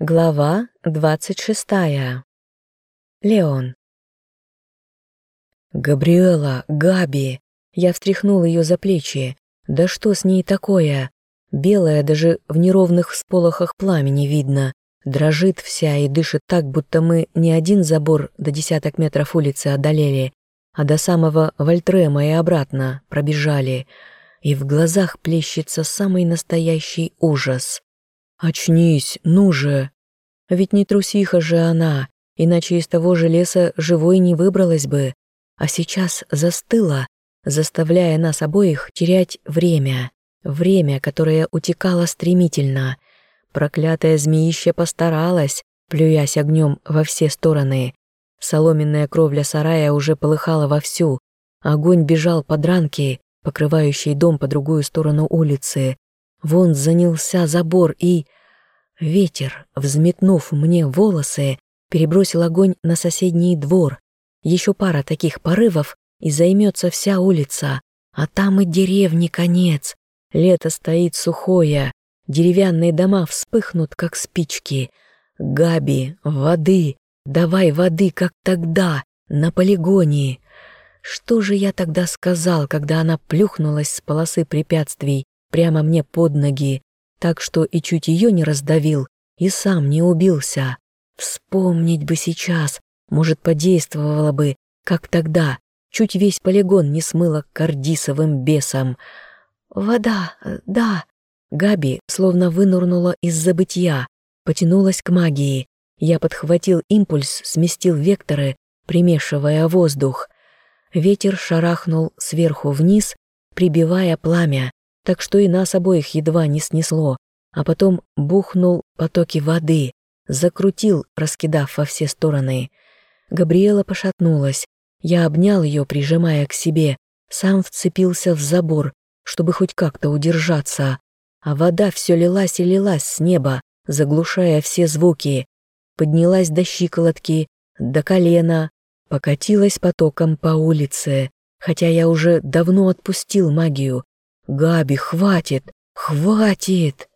Глава двадцать шестая. Леон. «Габриэла, Габи!» Я встряхнул ее за плечи. «Да что с ней такое?» Белая даже в неровных всполохах пламени видно. Дрожит вся и дышит так, будто мы не один забор до десяток метров улицы одолели, а до самого Вольтрема и обратно пробежали. И в глазах плещется самый настоящий ужас. «Очнись, ну же!» Ведь не трусиха же она, иначе из того же леса живой не выбралась бы. А сейчас застыла, заставляя нас обоих терять время. Время, которое утекало стремительно. Проклятая змеище постаралась, плюясь огнем во все стороны. Соломенная кровля сарая уже полыхала вовсю. Огонь бежал по дранке, покрывающей дом по другую сторону улицы. Вон занялся забор и... Ветер, взметнув мне волосы, перебросил огонь на соседний двор. Еще пара таких порывов, и займется вся улица. А там и деревни конец. Лето стоит сухое, деревянные дома вспыхнут, как спички. Габи, воды, давай воды, как тогда, на полигоне. Что же я тогда сказал, когда она плюхнулась с полосы препятствий прямо мне под ноги, так что и чуть ее не раздавил, и сам не убился. Вспомнить бы сейчас, может, подействовало бы, как тогда, чуть весь полигон не смыло кардисовым бесом. «Вода, да». Габи словно вынурнула из забытья, потянулась к магии. Я подхватил импульс, сместил векторы, примешивая воздух. Ветер шарахнул сверху вниз, прибивая пламя, так что и нас обоих едва не снесло, а потом бухнул потоки воды, закрутил, раскидав во все стороны. Габриэла пошатнулась. Я обнял ее, прижимая к себе, сам вцепился в забор, чтобы хоть как-то удержаться. А вода все лилась и лилась с неба, заглушая все звуки. Поднялась до щиколотки, до колена, покатилась потоком по улице, хотя я уже давно отпустил магию, «Габи, хватит! Хватит!»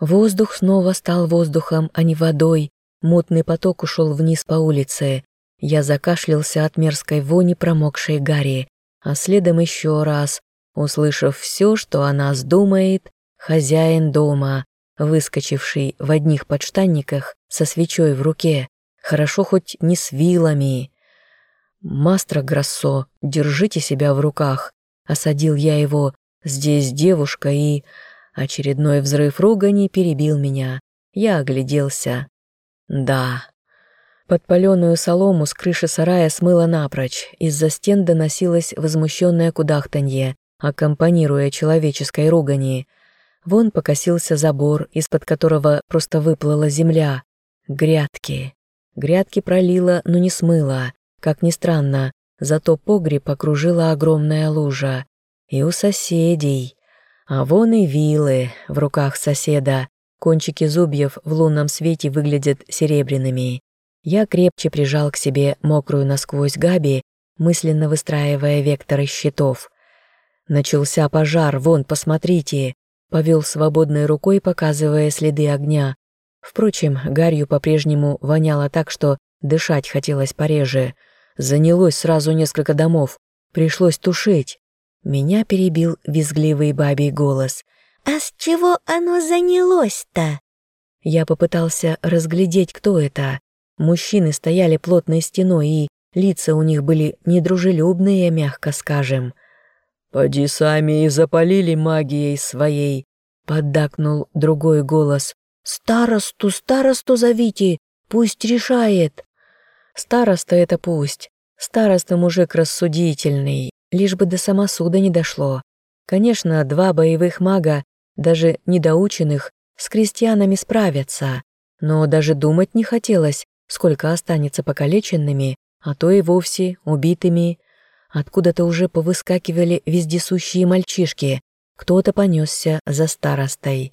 Воздух снова стал воздухом, а не водой. Мутный поток ушел вниз по улице. Я закашлялся от мерзкой вони промокшей Гарри, а следом еще раз, услышав все, что о нас думает, хозяин дома, выскочивший в одних подштанниках со свечой в руке, хорошо хоть не с вилами. «Мастро Гроссо, держите себя в руках», — осадил я его, Здесь девушка и... Очередной взрыв ругани перебил меня. Я огляделся. Да. Подпаленную солому с крыши сарая смыло напрочь. Из-за стен доносилось возмущенное кудахтанье, аккомпанируя человеческой ругани. Вон покосился забор, из-под которого просто выплыла земля. Грядки. Грядки пролила, но не смыла. Как ни странно, зато погреб окружила огромная лужа и у соседей. А вон и вилы в руках соседа. Кончики зубьев в лунном свете выглядят серебряными. Я крепче прижал к себе мокрую насквозь Габи, мысленно выстраивая векторы щитов. Начался пожар, вон, посмотрите. Повел свободной рукой, показывая следы огня. Впрочем, гарью по-прежнему воняло так, что дышать хотелось пореже. Занялось сразу несколько домов. Пришлось тушить. Меня перебил визгливый бабий голос. «А с чего оно занялось-то?» Я попытался разглядеть, кто это. Мужчины стояли плотной стеной, и лица у них были недружелюбные, мягко скажем. «Поди сами и запалили магией своей», — поддакнул другой голос. «Старосту, старосту зовите, пусть решает». Староста это пусть. Староста мужик рассудительный, лишь бы до самосуда не дошло. Конечно, два боевых мага, даже недоученных, с крестьянами справятся, но даже думать не хотелось, сколько останется покалеченными, а то и вовсе убитыми. Откуда-то уже повыскакивали вездесущие мальчишки, кто-то понесся за старостой.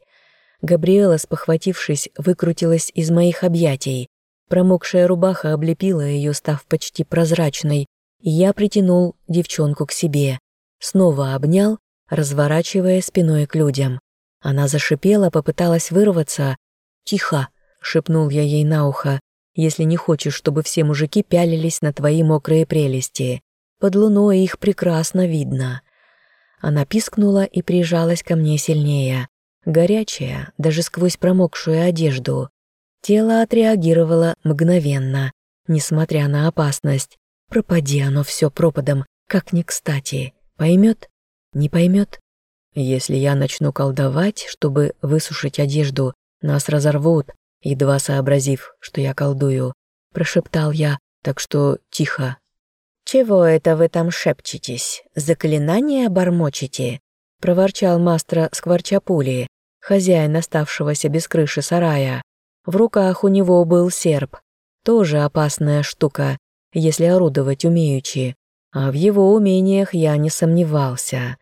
Габриэла, спохватившись, выкрутилась из моих объятий. Промокшая рубаха облепила ее, став почти прозрачной, я притянул девчонку к себе, снова обнял, разворачивая спиной к людям. Она зашипела, попыталась вырваться. «Тихо!» — шепнул я ей на ухо, если не хочешь, чтобы все мужики пялились на твои мокрые прелести. Под луной их прекрасно видно. Она пискнула и прижалась ко мне сильнее, горячая, даже сквозь промокшую одежду. Тело отреагировало мгновенно, несмотря на опасность. Пропади оно все пропадом, как ни кстати. Поймет? Не поймет? Если я начну колдовать, чтобы высушить одежду, нас разорвут, едва сообразив, что я колдую, прошептал я, так что тихо. «Чего это вы там шепчетесь? Заклинание бормочете?» — проворчал мастер Скворчапули, хозяин оставшегося без крыши сарая. В руках у него был серп, тоже опасная штука, если орудовать умеючи, а в его умениях я не сомневался.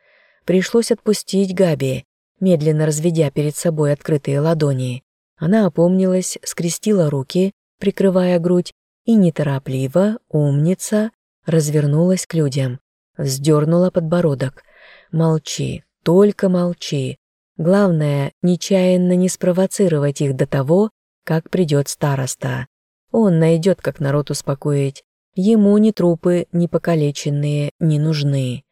Пришлось отпустить Габи, медленно разведя перед собой открытые ладони. Она опомнилась, скрестила руки, прикрывая грудь, и неторопливо, умница, развернулась к людям, вздернула подбородок. «Молчи, только молчи. Главное, нечаянно не спровоцировать их до того, как придет староста. Он найдет, как народ успокоить. Ему ни трупы, ни покалеченные не нужны.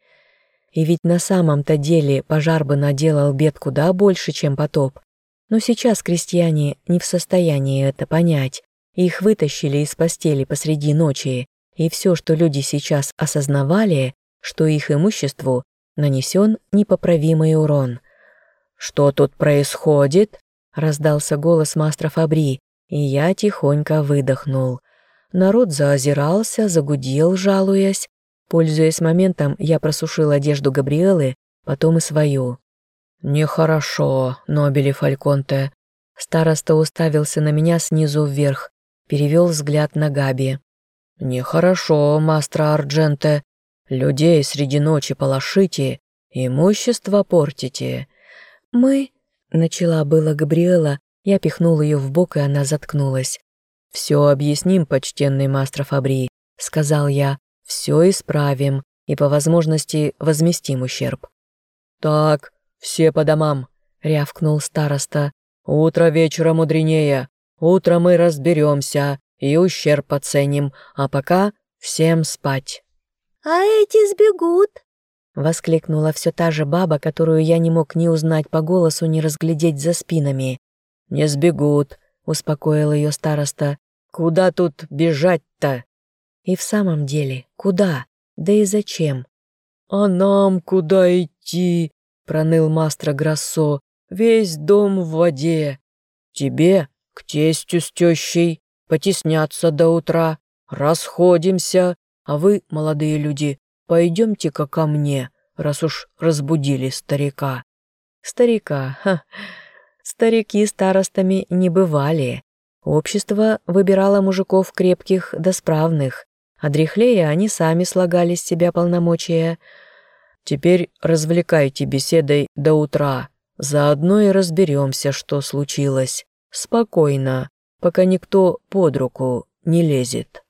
И ведь на самом-то деле пожар бы наделал бед куда больше, чем потоп. Но сейчас крестьяне не в состоянии это понять. Их вытащили из постели посреди ночи, и все, что люди сейчас осознавали, что их имуществу нанесен непоправимый урон. «Что тут происходит?» — раздался голос мастера Фабри, и я тихонько выдохнул. Народ заозирался, загудел, жалуясь. Пользуясь моментом, я просушил одежду Габриэлы, потом и свою. «Нехорошо, Нобели Фальконте». Староста уставился на меня снизу вверх, перевел взгляд на Габи. «Нехорошо, мастер Ардженте. Людей среди ночи полошите, имущество портите». «Мы...» — начала было Габриэла, я пихнул ее в бок, и она заткнулась. «Все объясним, почтенный мастер Фабри», — сказал я. «Все исправим и по возможности возместим ущерб». «Так, все по домам», — рявкнул староста. «Утро вечера мудренее. Утро мы разберемся, и ущерб оценим, а пока всем спать». «А эти сбегут?» — воскликнула все та же баба, которую я не мог ни узнать по голосу, ни разглядеть за спинами. «Не сбегут», — успокоил ее староста. «Куда тут бежать-то?» И в самом деле, куда? Да и зачем? «А нам куда идти?» — проныл мастер Гроссо. «Весь дом в воде. Тебе к тестю с тещей потесняться до утра, расходимся, а вы, молодые люди, пойдемте-ка ко мне, раз уж разбудили старика». Старика, ха, старики старостами не бывали. Общество выбирало мужиков крепких да справных, а дряхлее они сами слагали с себя полномочия. «Теперь развлекайте беседой до утра, заодно и разберемся, что случилось. Спокойно, пока никто под руку не лезет.